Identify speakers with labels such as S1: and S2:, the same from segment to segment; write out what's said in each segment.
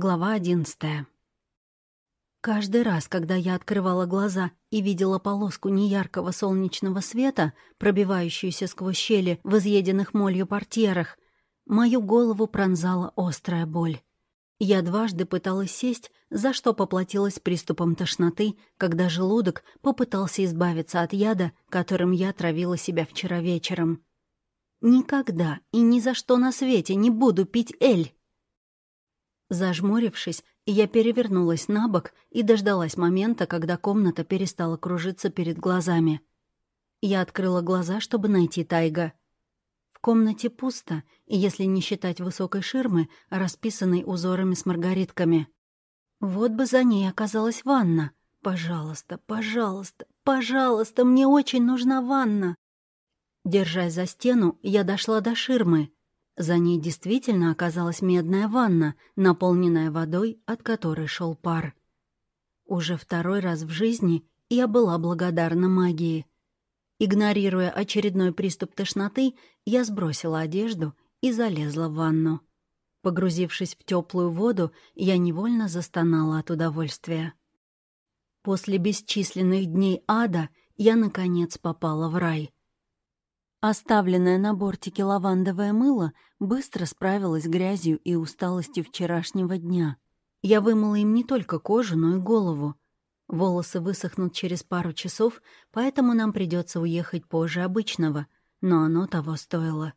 S1: Глава одиннадцатая. Каждый раз, когда я открывала глаза и видела полоску неяркого солнечного света, пробивающуюся сквозь щели в изъеденных молью портьерах, мою голову пронзала острая боль. Я дважды пыталась сесть, за что поплатилась приступом тошноты, когда желудок попытался избавиться от яда, которым я травила себя вчера вечером. Никогда и ни за что на свете не буду пить эль. Зажмурившись, я перевернулась на бок и дождалась момента, когда комната перестала кружиться перед глазами. Я открыла глаза, чтобы найти Тайга. В комнате пусто, если не считать высокой ширмы, расписанной узорами с маргаритками. Вот бы за ней оказалась ванна. Пожалуйста, пожалуйста, пожалуйста, мне очень нужна ванна. Держась за стену, я дошла до ширмы — за ней действительно оказалась медная ванна, наполненная водой, от которой шел пар. Уже второй раз в жизни я была благодарна магии. Игнорируя очередной приступ тошноты, я сбросила одежду и залезла в ванну. Погрузившись в теплую воду, я невольно застонала от удовольствия. После бесчисленных дней ада я, наконец, попала в рай — Оставленное на бортике лавандовое мыло быстро справилось с грязью и усталостью вчерашнего дня. Я вымыла им не только кожу, но и голову. Волосы высохнут через пару часов, поэтому нам придется уехать позже обычного, но оно того стоило.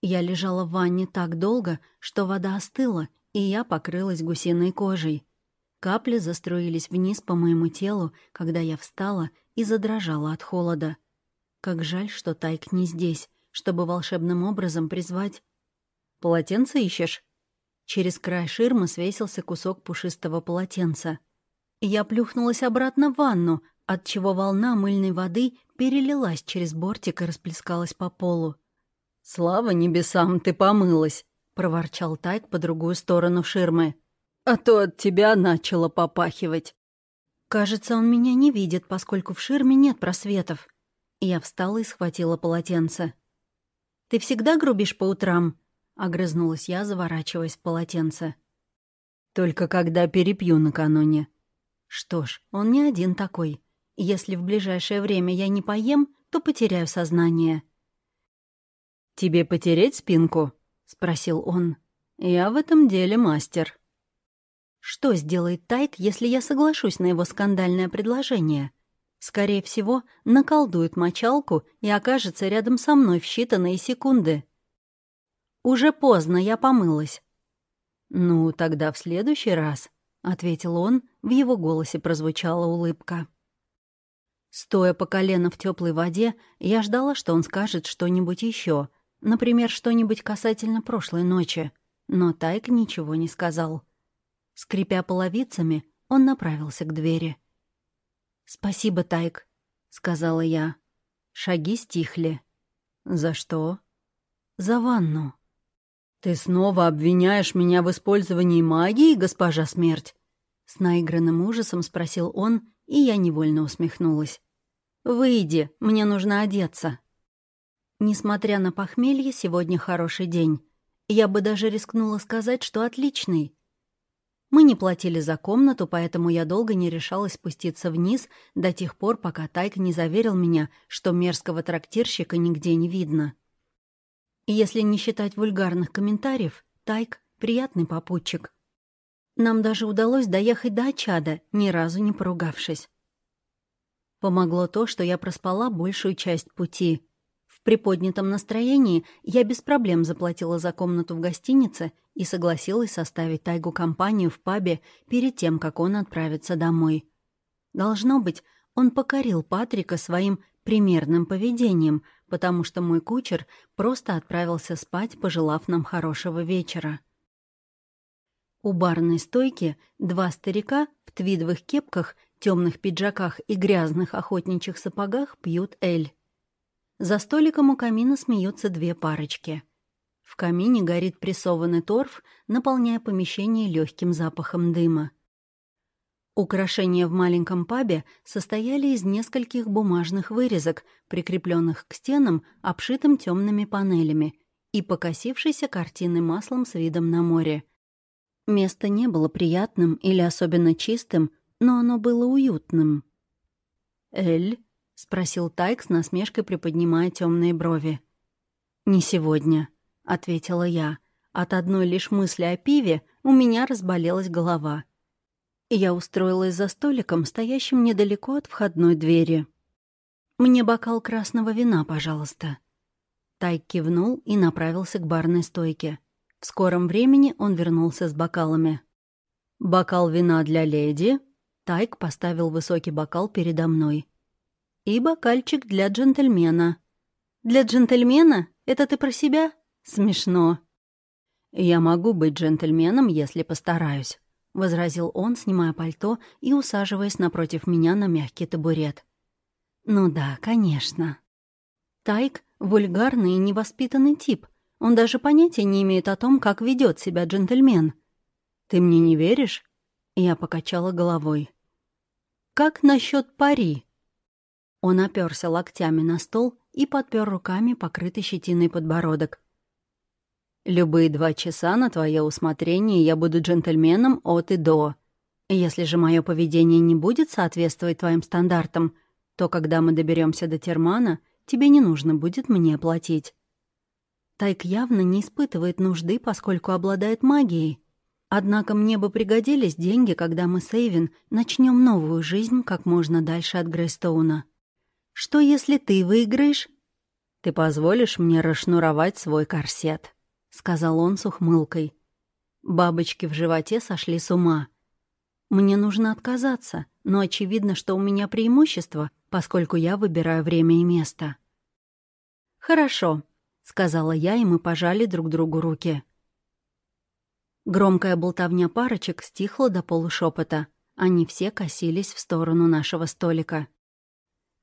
S1: Я лежала в ванне так долго, что вода остыла, и я покрылась гусиной кожей. Капли заструились вниз по моему телу, когда я встала и задрожала от холода. Как жаль, что Тайк не здесь, чтобы волшебным образом призвать... «Полотенце ищешь?» Через край ширмы свесился кусок пушистого полотенца. Я плюхнулась обратно в ванну, отчего волна мыльной воды перелилась через бортик и расплескалась по полу. «Слава небесам, ты помылась!» — проворчал Тайк по другую сторону ширмы. «А то от тебя начало попахивать». Кажется, он меня не видит, поскольку в ширме нет просветов. Я встала и схватила полотенце. «Ты всегда грубишь по утрам?» — огрызнулась я, заворачиваясь в полотенце. «Только когда перепью накануне». «Что ж, он не один такой. Если в ближайшее время я не поем, то потеряю сознание». «Тебе потереть спинку?» — спросил он. «Я в этом деле мастер». Что сделает Тайк, если я соглашусь на его скандальное предложение? Скорее всего, наколдует мочалку и окажется рядом со мной в считанные секунды. Уже поздно, я помылась. «Ну, тогда в следующий раз», — ответил он, в его голосе прозвучала улыбка. Стоя по колено в теплой воде, я ждала, что он скажет что-нибудь еще, например, что-нибудь касательно прошлой ночи, но Тайк ничего не сказал. Скрипя половицами, он направился к двери. «Спасибо, Тайк», — сказала я. Шаги стихли. «За что?» «За ванну». «Ты снова обвиняешь меня в использовании магии, госпожа Смерть?» С наигранным ужасом спросил он, и я невольно усмехнулась. «Выйди, мне нужно одеться». Несмотря на похмелье, сегодня хороший день. Я бы даже рискнула сказать, что отличный. Мы не платили за комнату, поэтому я долго не решалась спуститься вниз до тех пор, пока Тайк не заверил меня, что мерзкого трактирщика нигде не видно. если не считать вульгарных комментариев, Тайк — приятный попутчик. Нам даже удалось доехать до Ачада, ни разу не поругавшись. Помогло то, что я проспала большую часть пути. В приподнятом настроении я без проблем заплатила за комнату в гостинице и согласилась составить Тайгу компанию в пабе перед тем, как он отправится домой. Должно быть, он покорил Патрика своим примерным поведением, потому что мой кучер просто отправился спать, пожелав нам хорошего вечера. У барной стойки два старика в твидовых кепках, темных пиджаках и грязных охотничьих сапогах пьют эль. За столиком у камина смеются две парочки. В камине горит прессованный торф, наполняя помещение легким запахом дыма. Украшения в маленьком пабе состояли из нескольких бумажных вырезок, прикрепленных к стенам, обшитым темными панелями, и покосившейся картины маслом с видом на море. Место не было приятным или особенно чистым, но оно было уютным. «Эль?» — спросил Тайк с насмешкой, приподнимая темные брови. «Не сегодня», — ответила я. От одной лишь мысли о пиве у меня разболелась голова. Я устроилась за столиком, стоящим недалеко от входной двери. «Мне бокал красного вина, пожалуйста». Тайк кивнул и направился к барной стойке. В скором времени он вернулся с бокалами. «Бокал вина для леди?» Тайк поставил высокий бокал передо мной. «И бокальчик для джентльмена». «Для джентльмена? Это ты про себя?» «Смешно». «Я могу быть джентльменом, если постараюсь», — возразил он, снимая пальто и усаживаясь напротив меня на мягкий табурет. «Ну да, конечно». Тайк — вульгарный и невоспитанный тип. Он даже понятия не имеет о том, как ведет себя джентльмен. «Ты мне не веришь?» Я покачала головой. «Как насчет пари?» Он оперся локтями на стол и подпер руками покрытый щетиной подбородок. «Любые два часа на твое усмотрение я буду джентльменом от и до. Если же мое поведение не будет соответствовать твоим стандартам — то когда мы доберемся до Термана, тебе не нужно будет мне платить. Тайк явно не испытывает нужды, поскольку обладает магией. Однако мне бы пригодились деньги, когда мы с Эйвин начнем новую жизнь как можно дальше от Грейстоуна. Что, если ты выиграешь? Ты позволишь мне расшнуровать свой корсет, — сказал он с ухмылкой. Бабочки в животе сошли с ума. Мне нужно отказаться, но очевидно, что у меня преимущество, поскольку я выбираю время и место. «Хорошо», — сказала я, и мы пожали друг другу руки. Громкая болтовня парочек стихла до полушепота. Они все косились в сторону нашего столика.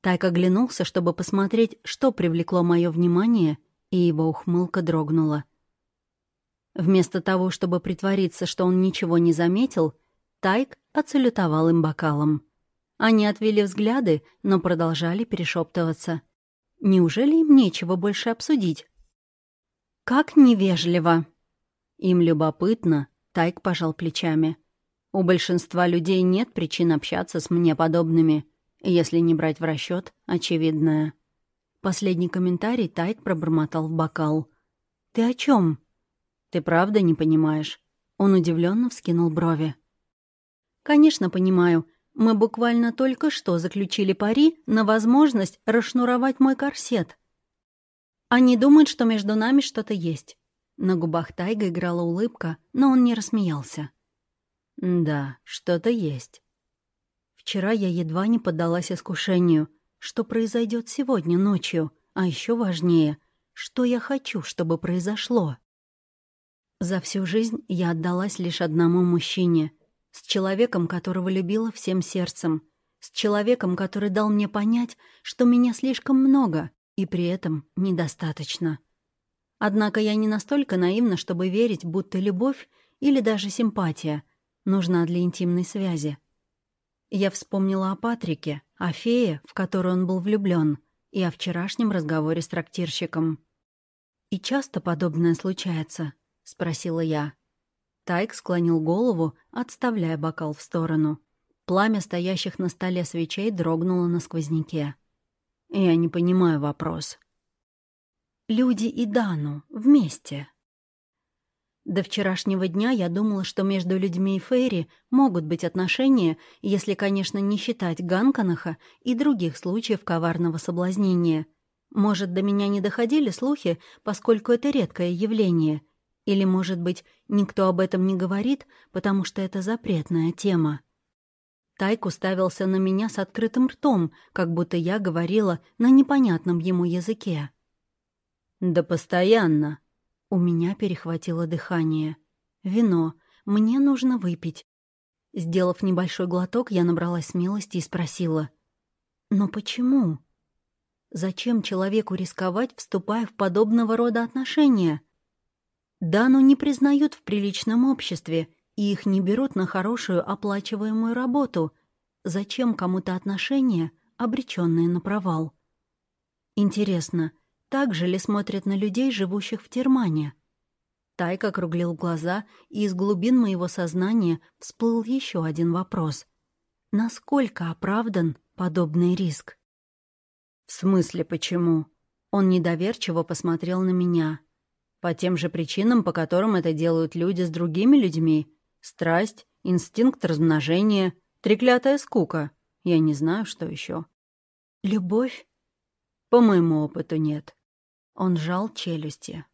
S1: Тайк оглянулся, чтобы посмотреть, что привлекло мое внимание, и его ухмылка дрогнула. Вместо того, чтобы притвориться, что он ничего не заметил, Тайк отсалютовал им бокалом. Они отвели взгляды, но продолжали перешептываться. Неужели им нечего больше обсудить? «Как невежливо!» Им любопытно, Тайк пожал плечами. У большинства людей нет причин общаться с мне подобными, если не брать в расчет очевидное. Последний комментарий Тайк пробормотал в бокал. «Ты о чем? «Ты правда не понимаешь?» Он удивленно вскинул брови. «Конечно, понимаю. Мы буквально только что заключили пари на возможность расшнуровать мой корсет. Они думают, что между нами что-то есть. На губах Тайга играла улыбка, но он не рассмеялся. «Да, что-то есть». Вчера я едва не поддалась искушению. Что произойдет сегодня ночью? А еще важнее, что я хочу, чтобы произошло? За всю жизнь я отдалась лишь одному мужчине — с человеком, которого любила всем сердцем, с человеком, который дал мне понять, что меня слишком много и при этом недостаточно. Однако я не настолько наивна, чтобы верить, будто любовь или даже симпатия нужна для интимной связи. Я вспомнила о Патрике, о фее, в которую он был влюблен, и о вчерашнем разговоре с трактирщиком. «И часто подобное случается?» — спросила я. Тайк склонил голову, отставляя бокал в сторону. Пламя стоящих на столе свечей дрогнуло на сквозняке. «Я не понимаю вопрос». «Люди и Дану вместе». До вчерашнего дня я думала, что между людьми и Фейри могут быть отношения, если, конечно, не считать Ганканаха и других случаев коварного соблазнения. Может, до меня не доходили слухи, поскольку это редкое явление — или, может быть, никто об этом не говорит, потому что это запретная тема. Тайк уставился на меня с открытым ртом, как будто я говорила на непонятном ему языке. «Да постоянно!» У меня перехватило дыхание. «Вино. Мне нужно выпить». Сделав небольшой глоток, я набралась смелости и спросила. «Но почему?» Зачем человеку рисковать, вступая в подобного рода отношения? Дану не признают в приличном обществе, и их не берут на хорошую оплачиваемую работу. Зачем кому-то отношения, обреченные на провал? Интересно, так же ли смотрят на людей, живущих в Термане? Тайк округлил глаза, и из глубин моего сознания всплыл еще один вопрос. Насколько оправдан подобный риск? «В смысле почему?» Он недоверчиво посмотрел на меня. «По тем же причинам, по которым это делают люди с другими людьми. Страсть, инстинкт размножения, треклятая скука. Я не знаю, что еще. «Любовь?» «По моему опыту нет». Он сжал челюсти.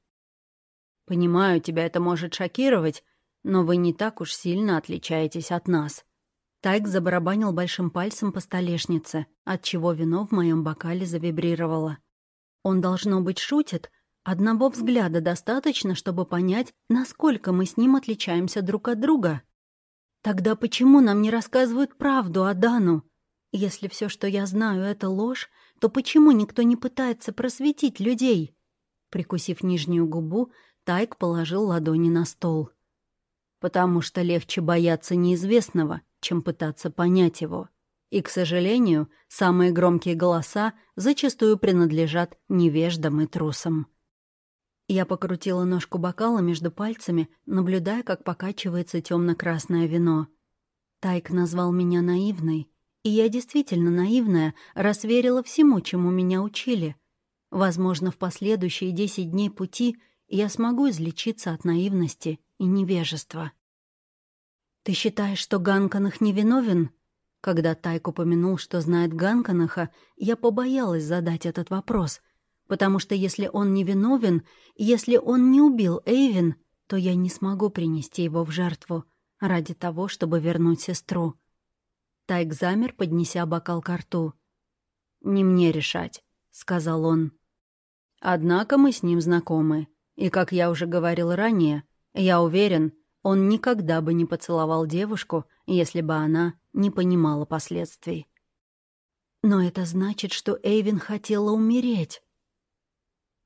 S1: Понимаю, тебя это может шокировать, но вы не так уж сильно отличаетесь от нас». Тайк забарабанил большим пальцем по столешнице, отчего вино в моем бокале завибрировало. Он, должно быть, шутит. Одного взгляда достаточно, чтобы понять, насколько мы с ним отличаемся друг от друга. Тогда почему нам не рассказывают правду о Дану? Если все, что я знаю, это ложь, то почему никто не пытается просветить людей? Прикусив нижнюю губу, Тайк положил ладони на стол. «Потому что легче бояться неизвестного, чем пытаться понять его. И, к сожалению, самые громкие голоса зачастую принадлежат невеждам и трусам». Я покрутила ножку бокала между пальцами, наблюдая, как покачивается темно-красное вино. Тайк назвал меня наивной, и я действительно наивная, раз верила всему, чему меня учили. Возможно, в последующие десять дней пути — я смогу излечиться от наивности и невежества. «Ты считаешь, что Ганканах невиновен?» Когда Тайк упомянул, что знает Ганканаха, я побоялась задать этот вопрос, потому что если он невиновен, если он не убил Эйвин, то я не смогу принести его в жертву ради того, чтобы вернуть сестру. Тайк замер, поднеся бокал к рту. «Не мне решать», — сказал он. «Однако мы с ним знакомы. И, как я уже говорил ранее, я уверен, он никогда бы не поцеловал девушку, если бы она не понимала последствий. Но это значит, что Эйвин хотела умереть.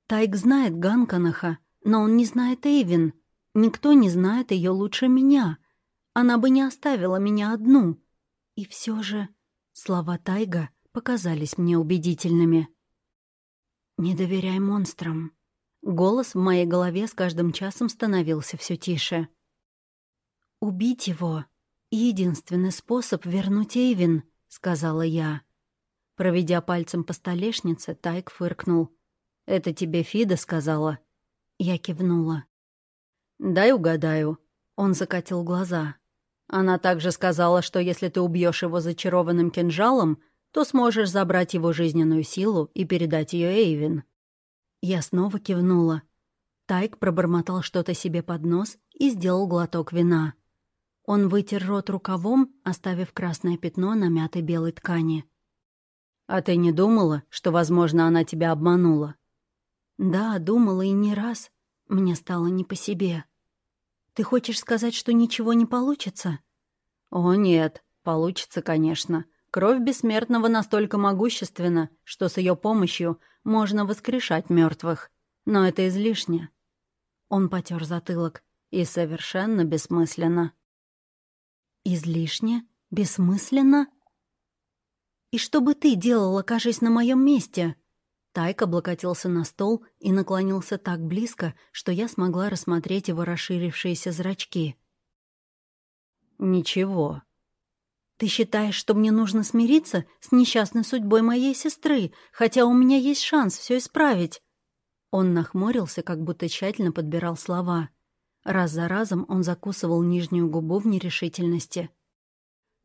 S1: Тайк знает Ганканаха, но он не знает Эйвин. Никто не знает ее лучше меня. Она бы не оставила меня одну. И все же слова Тайга показались мне убедительными. «Не доверяй монстрам», Голос в моей голове с каждым часом становился все тише. «Убить его — единственный способ вернуть Эйвин», — сказала я. Проведя пальцем по столешнице, Тайк фыркнул. «Это тебе Фида сказала?» Я кивнула. «Дай угадаю». Он закатил глаза. Она также сказала, что если ты убьешь его зачарованным кинжалом, то сможешь забрать его жизненную силу и передать ее Эйвин. Я снова кивнула. Тайк пробормотал что-то себе под нос и сделал глоток вина. Он вытер рот рукавом, оставив красное пятно на мятой белой ткани. «А ты не думала, что, возможно, она тебя обманула?» «Да, думала и не раз. Мне стало не по себе. Ты хочешь сказать, что ничего не получится?» «О, нет, получится, конечно. Кровь бессмертного настолько могущественна, что с ее помощью можно воскрешать мертвых. Но это излишне. Он потер затылок. И совершенно бессмысленно. Излишне? Бессмысленно? И что бы ты делал, окажись на моем месте? Тайк облокотился на стол и наклонился так близко, что я смогла рассмотреть его расширившиеся зрачки. «Ничего», «Ты считаешь, что мне нужно смириться с несчастной судьбой моей сестры, хотя у меня есть шанс все исправить?» Он нахмурился, как будто тщательно подбирал слова. Раз за разом он закусывал нижнюю губу в нерешительности.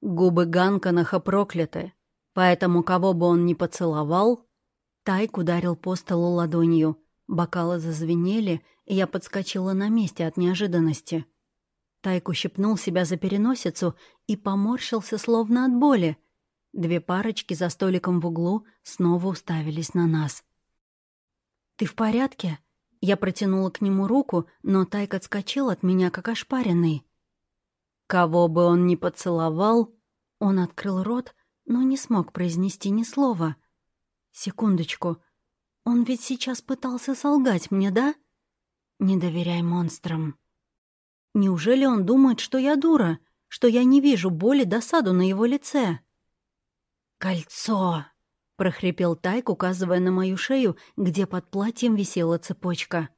S1: «Губы Ганканаха прокляты, поэтому кого бы он ни поцеловал...» Тайк ударил по столу ладонью. Бокалы зазвенели, и я подскочила на месте от неожиданности. Тайк ущипнул себя за переносицу и поморщился словно от боли. Две парочки за столиком в углу снова уставились на нас. «Ты в порядке?» Я протянула к нему руку, но Тайк отскочил от меня, как ошпаренный. Кого бы он ни поцеловал, он открыл рот, но не смог произнести ни слова. «Секундочку. Он ведь сейчас пытался солгать мне, да?» «Не доверяй монстрам». Неужели он думает, что я дура, что я не вижу боли, досаду на его лице? «Кольцо!» — прохрипел Тайк, указывая на мою шею, где под платьем висела цепочка.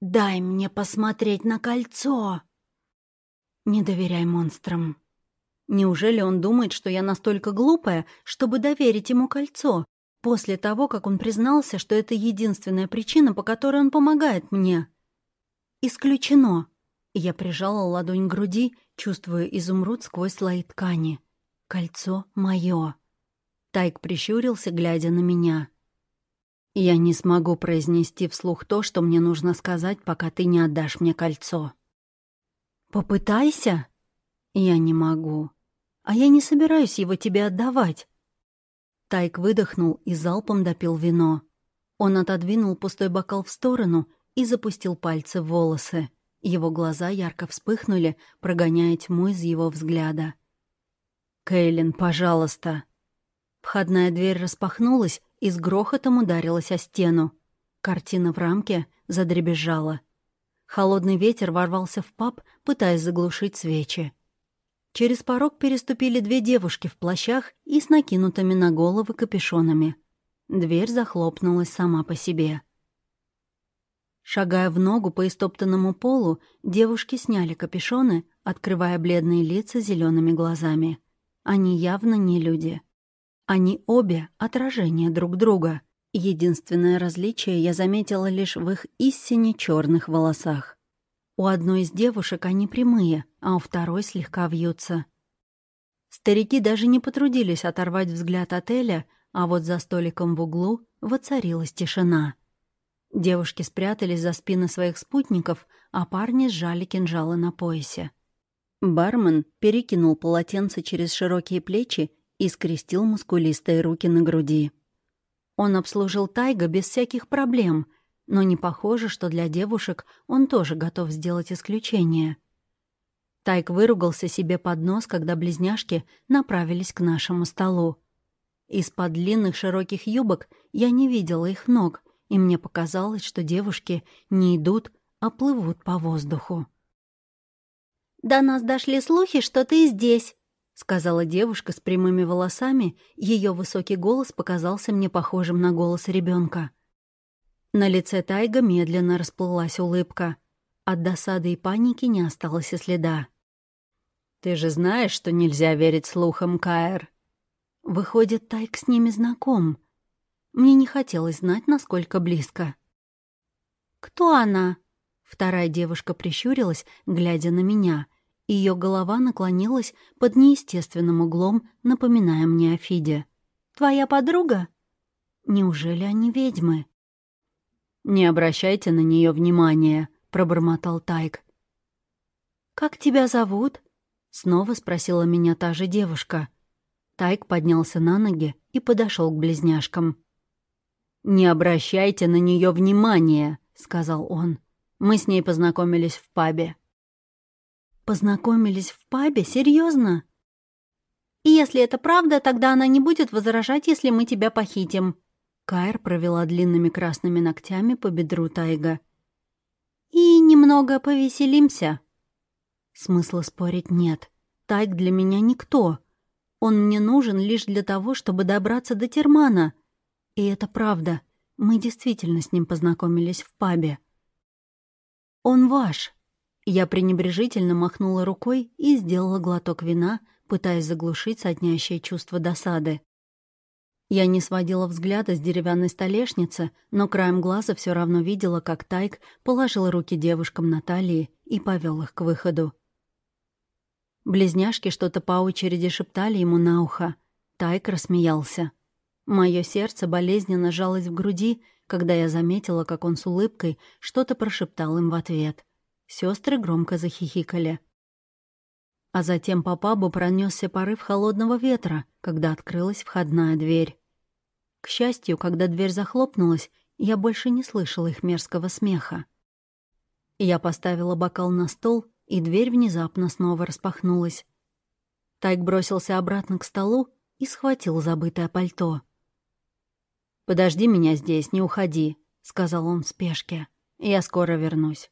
S1: «Дай мне посмотреть на кольцо!» «Не доверяй монстрам», Неужели он думает, что я настолько глупая, чтобы доверить ему кольцо, после того, как он признался, что это единственная причина, по которой он помогает мне? Исключено. Я прижала ладонь к груди, чувствуя изумруд сквозь слои ткани. Кольцо мое. Тайк прищурился, глядя на меня. «Я не смогу произнести вслух то, что мне нужно сказать, пока ты не отдашь мне кольцо». «Попытайся», «Я не могу. А я не собираюсь его тебе отдавать». Тайк выдохнул и залпом допил вино. Он отодвинул пустой бокал в сторону и запустил пальцы в волосы. Его глаза ярко вспыхнули, прогоняя тьму из его взгляда. «Кейлин, пожалуйста». Входная дверь распахнулась и с грохотом ударилась о стену. Картина в рамке задребезжала. Холодный ветер ворвался в паб, пытаясь заглушить свечи. Через порог переступили две девушки в плащах и с накинутыми на головы капюшонами. Дверь захлопнулась сама по себе. Шагая в ногу по истоптанному полу, девушки сняли капюшоны, открывая бледные лица зелеными глазами. Они явно не люди. Они обе — отражение друг друга. Единственное различие я заметила лишь в их истине черных волосах. У одной из девушек они прямые, а у второй слегка вьются. Старики даже не потрудились оторвать взгляд от Эля, а вот за столиком в углу воцарилась тишина. Девушки спрятались за спины своих спутников, а парни сжали кинжалы на поясе. Бармен перекинул полотенце через широкие плечи и скрестил мускулистые руки на груди. Он обслужил Тайга без всяких проблем — но не похоже, что для девушек он тоже готов сделать исключение. Тайк выругался себе под нос, когда близняшки направились к нашему столу. Из-под длинных широких юбок я не видела их ног, и мне показалось, что девушки не идут, а плывут по воздуху. «До нас дошли слухи, что ты здесь», — сказала девушка с прямыми волосами. Ее высокий голос показался мне похожим на голос ребенка. На лице Тайга медленно расплылась улыбка. От досады и паники не осталось и следа. «Ты же знаешь, что нельзя верить слухам, Каэр?» Выходит, Тайг с ними знаком. Мне не хотелось знать, насколько близко. «Кто она?» Вторая девушка прищурилась, глядя на меня. Ее голова наклонилась под неестественным углом, напоминая мне о Фиде. «Твоя подруга?» «Неужели они ведьмы?» «Не обращайте на нее внимания», — пробормотал Тайк. «Как тебя зовут?» — снова спросила меня та же девушка. Тайк поднялся на ноги и подошел к близняшкам. «Не обращайте на нее внимания», — сказал он. «Мы с ней познакомились в пабе». «Познакомились в пабе? Серьезно? «И если это правда, тогда она не будет возражать, если мы тебя похитим», Кайр провела длинными красными ногтями по бедру Тайга. «И немного повеселимся». Смысла спорить нет. Тайг для меня никто. Он мне нужен лишь для того, чтобы добраться до Термана. И это правда. Мы действительно с ним познакомились в пабе. «Он ваш». Я пренебрежительно махнула рукой и сделала глоток вина, пытаясь заглушить соднящее чувство досады. Я не сводила взгляда с деревянной столешницы, но краем глаза все равно видела, как Тайк положил руки девушкам на талии и повел их к выходу. Близняшки что-то по очереди шептали ему на ухо. Тайк рассмеялся. Мое сердце болезненно жалось в груди, когда я заметила, как он с улыбкой что-то прошептал им в ответ. Сестры громко захихикали. А затем по пабу пронесся порыв холодного ветра, когда открылась входная дверь. К счастью, когда дверь захлопнулась, я больше не слышала их мерзкого смеха. Я поставила бокал на стол, и дверь внезапно снова распахнулась. Тайк бросился обратно к столу и схватил забытое пальто. «Подожди меня здесь, не уходи», — сказал он в спешке. «Я скоро вернусь».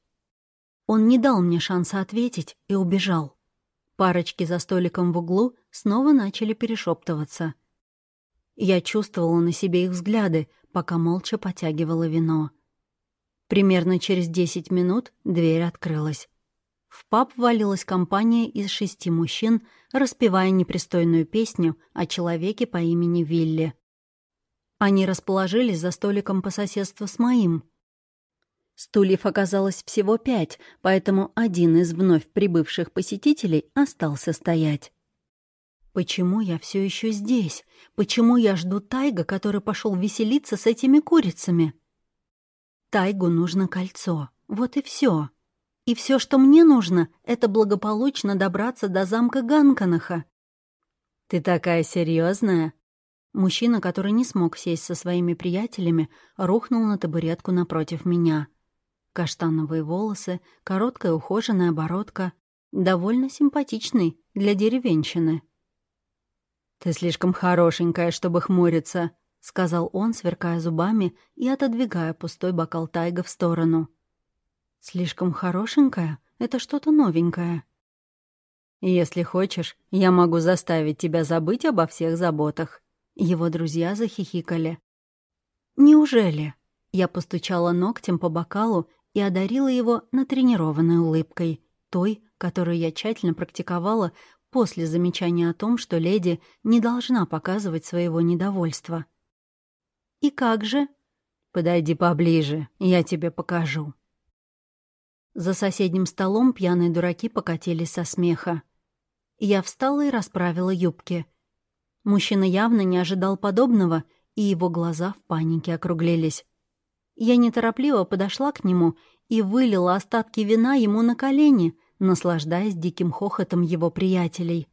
S1: Он не дал мне шанса ответить и убежал. Парочки за столиком в углу снова начали перешептываться. Я чувствовала на себе их взгляды, пока молча потягивала вино. Примерно через десять минут дверь открылась. В паб валилась компания из шести мужчин, распевая непристойную песню о человеке по имени Вилли. Они расположились за столиком по соседству с моим. Стульев оказалось всего пять, поэтому один из вновь прибывших посетителей остался стоять. Почему я все еще здесь? Почему я жду Тайга, который пошел веселиться с этими курицами? Тайгу нужно кольцо. Вот и все. И все, что мне нужно, это благополучно добраться до замка Ганканаха. «Ты такая серьезная? Мужчина, который не смог сесть со своими приятелями, рухнул на табуретку напротив меня. Каштановые волосы, короткая ухоженная бородка. Довольно симпатичный для деревенщины. «Ты слишком хорошенькая, чтобы хмуриться», — сказал он, сверкая зубами и отодвигая пустой бокал тайга в сторону. «Слишком хорошенькая? Это что-то новенькое». «Если хочешь, я могу заставить тебя забыть обо всех заботах». Его друзья захихикали. «Неужели?» Я постучала ногтем по бокалу и одарила его натренированной улыбкой, той, которую я тщательно практиковала после замечания о том, что леди не должна показывать своего недовольства. «И как же?» «Подойди поближе, я тебе покажу». За соседним столом пьяные дураки покатились со смеха. Я встала и расправила юбки. Мужчина явно не ожидал подобного, и его глаза в панике округлились. Я неторопливо подошла к нему и вылила остатки вина ему на колени, наслаждаясь диким хохотом его приятелей.